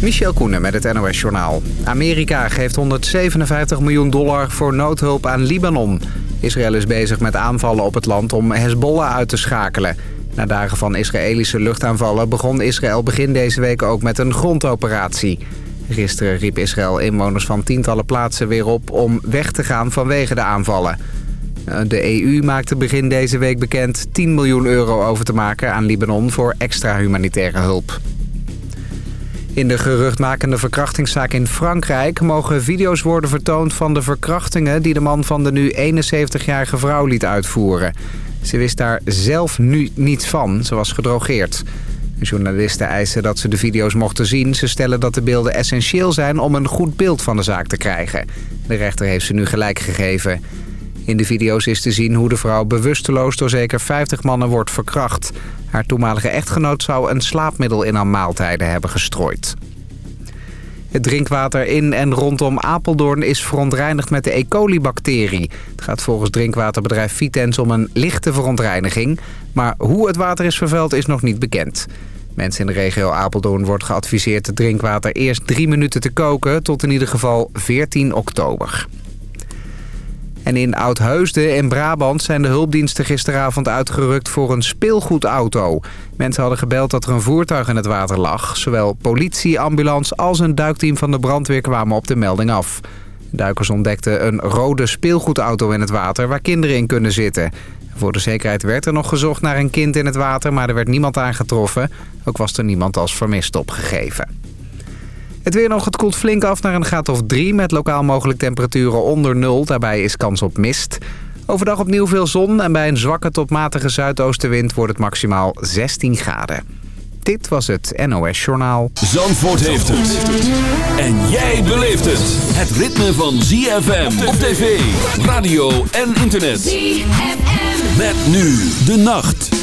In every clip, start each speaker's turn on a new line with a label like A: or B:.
A: Michel Koenen met het NOS-journaal. Amerika geeft 157 miljoen dollar voor noodhulp aan Libanon. Israël is bezig met aanvallen op het land om Hezbollah uit te schakelen. Na dagen van Israëlische luchtaanvallen begon Israël begin deze week ook met een grondoperatie. Gisteren riep Israël inwoners van tientallen plaatsen weer op om weg te gaan vanwege de aanvallen. De EU maakte begin deze week bekend 10 miljoen euro over te maken aan Libanon voor extra humanitaire hulp. In de geruchtmakende verkrachtingszaak in Frankrijk mogen video's worden vertoond van de verkrachtingen die de man van de nu 71-jarige vrouw liet uitvoeren. Ze wist daar zelf nu niets van, ze was gedrogeerd. Journalisten eisen dat ze de video's mochten zien. Ze stellen dat de beelden essentieel zijn om een goed beeld van de zaak te krijgen. De rechter heeft ze nu gelijk gegeven. In de video's is te zien hoe de vrouw bewusteloos door zeker 50 mannen wordt verkracht. Haar toenmalige echtgenoot zou een slaapmiddel in haar maaltijden hebben gestrooid. Het drinkwater in en rondom Apeldoorn is verontreinigd met de E. coli-bacterie. Het gaat volgens drinkwaterbedrijf Vitens om een lichte verontreiniging. Maar hoe het water is vervuild is nog niet bekend. Mensen in de regio Apeldoorn wordt geadviseerd het drinkwater eerst drie minuten te koken... tot in ieder geval 14 oktober. En in Oudheusden in Brabant zijn de hulpdiensten gisteravond uitgerukt voor een speelgoedauto. Mensen hadden gebeld dat er een voertuig in het water lag. Zowel politie, ambulance als een duikteam van de brandweer kwamen op de melding af. Duikers ontdekten een rode speelgoedauto in het water waar kinderen in kunnen zitten. Voor de zekerheid werd er nog gezocht naar een kind in het water, maar er werd niemand aangetroffen. Ook was er niemand als vermist opgegeven. Het weer nog, het koelt flink af naar een graad of 3... met lokaal mogelijk temperaturen onder nul. Daarbij is kans op mist. Overdag opnieuw veel zon en bij een zwakke tot matige zuidoostenwind... wordt het maximaal 16 graden. Dit was het NOS Journaal.
B: Zandvoort heeft het. En jij beleeft het. Het ritme van ZFM op tv, radio en internet. ZFM. Met nu de nacht.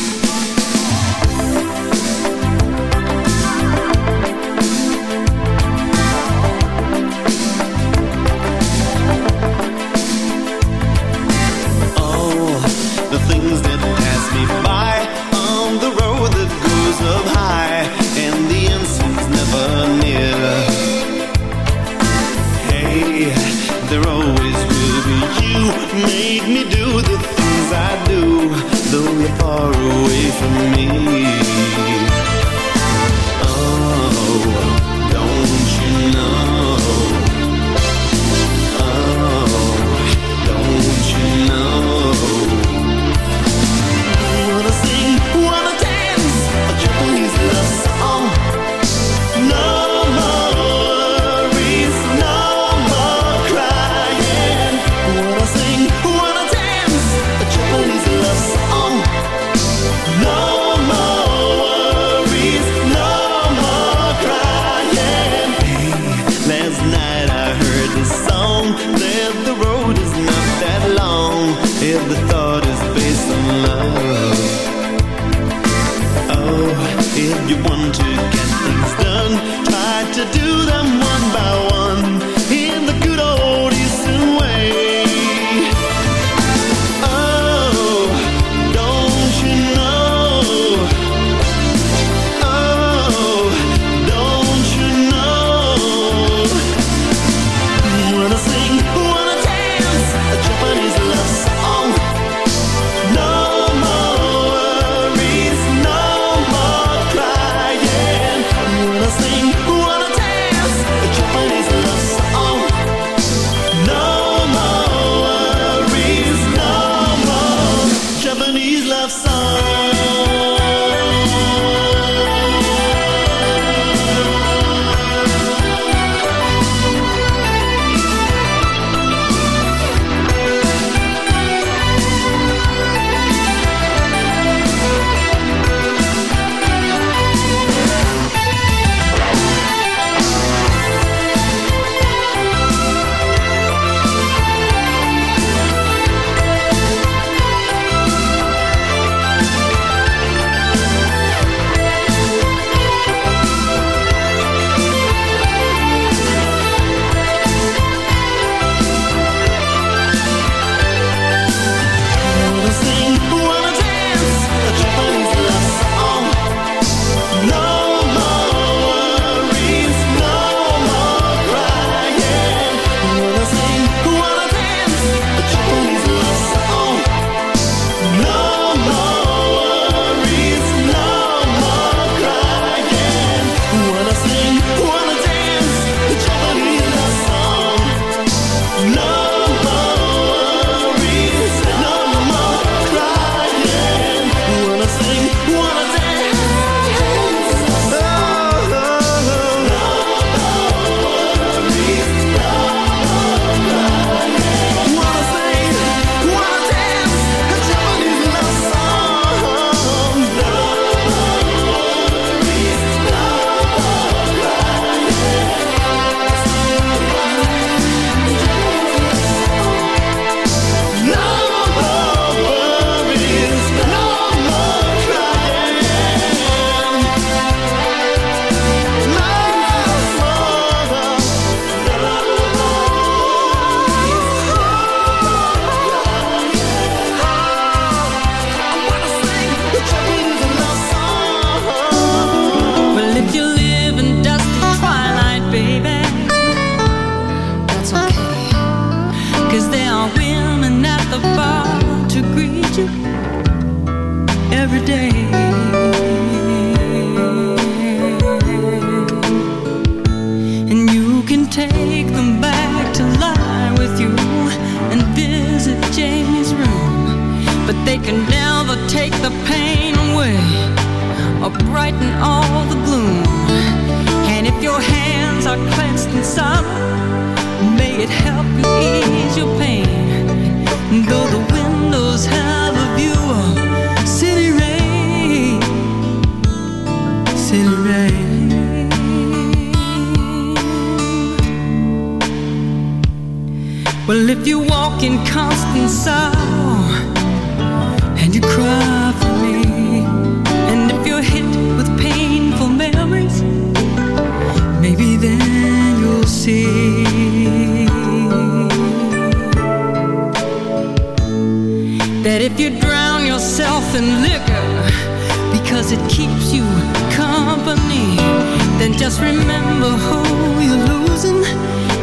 C: Just remember who you're losing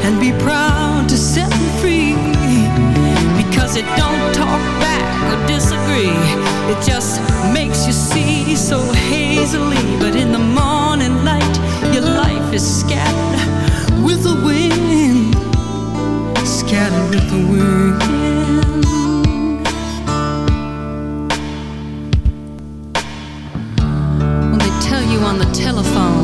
C: and be proud to set them free. Because it don't talk back or disagree. It just makes you see so hazily. But in the morning light your life is scattered with the wind. Scattered with the wind. When they tell you on the telephone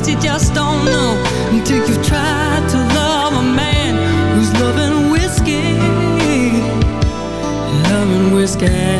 C: Because you just don't know until you've tried to love a man who's loving whiskey, loving whiskey.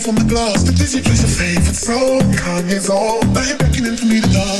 D: from the glass. The dizzy place of favorite song. Kanye's all. Now you're beckoning for me to dance.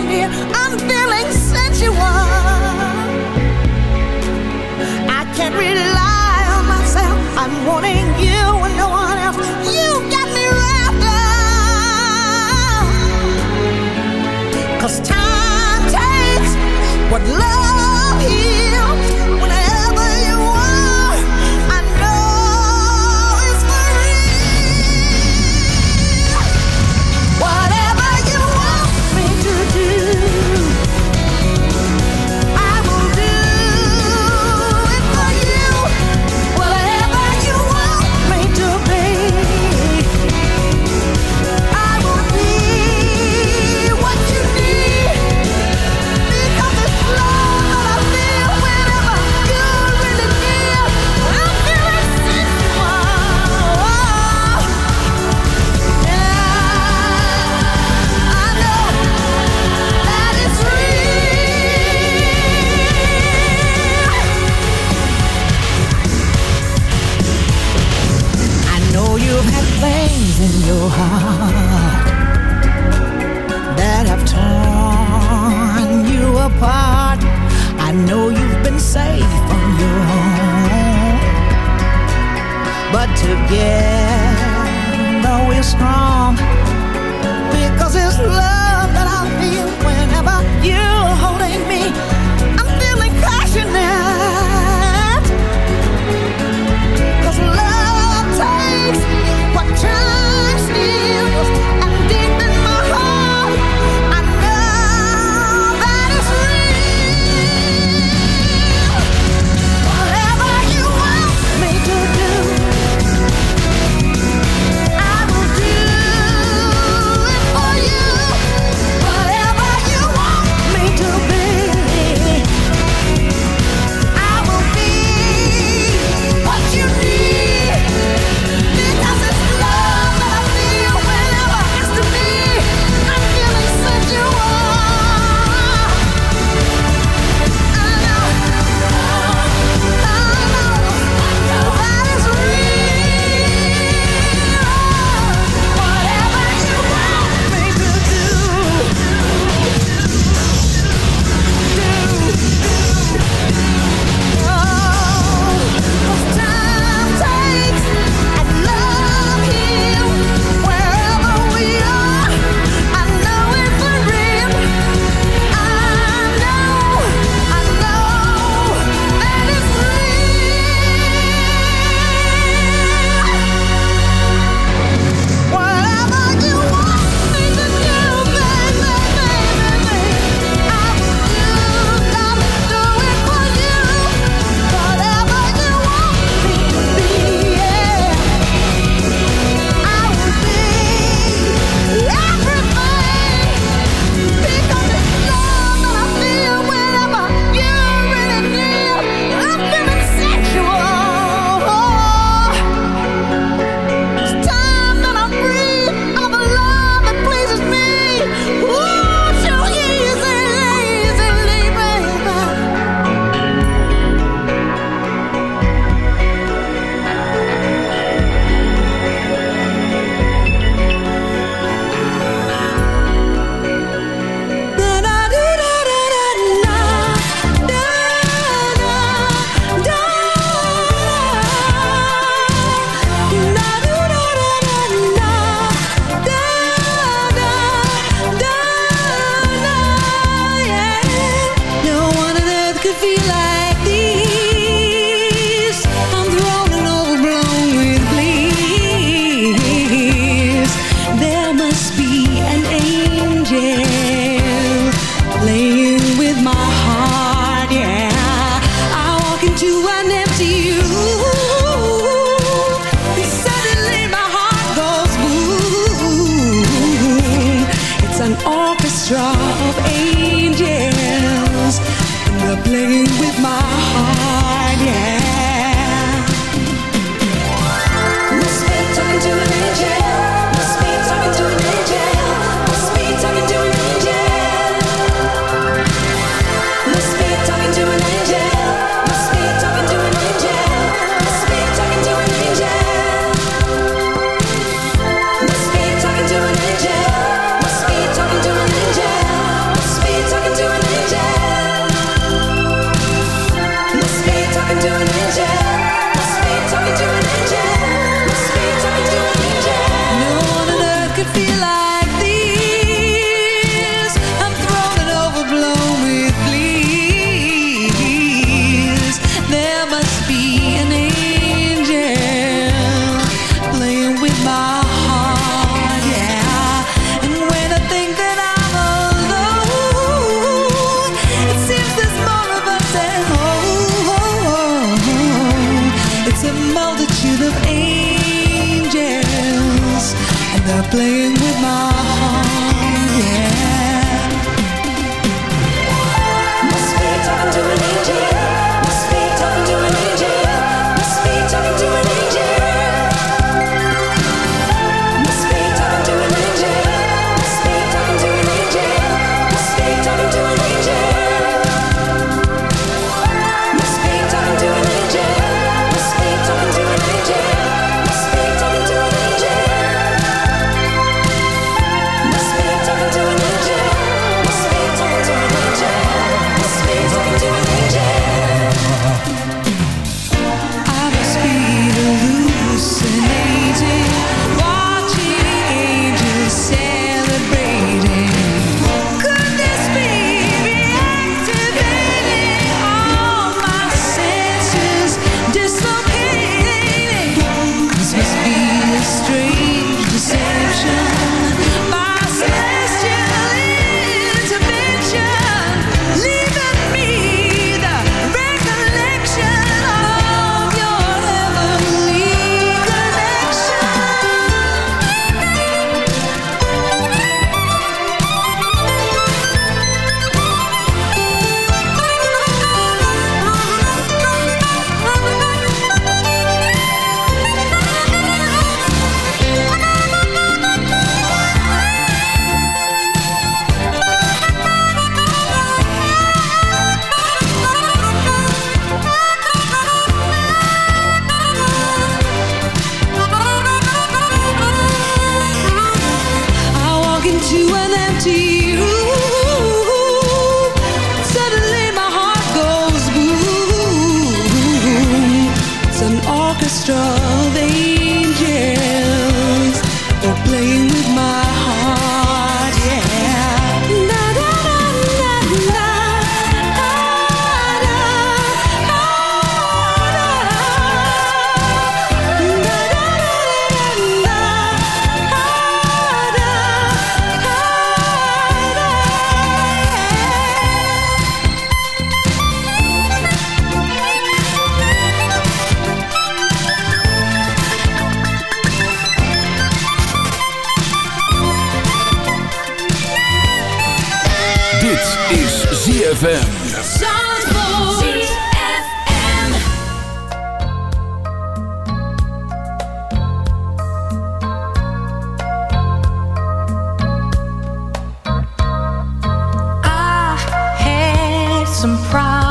C: some
B: pride.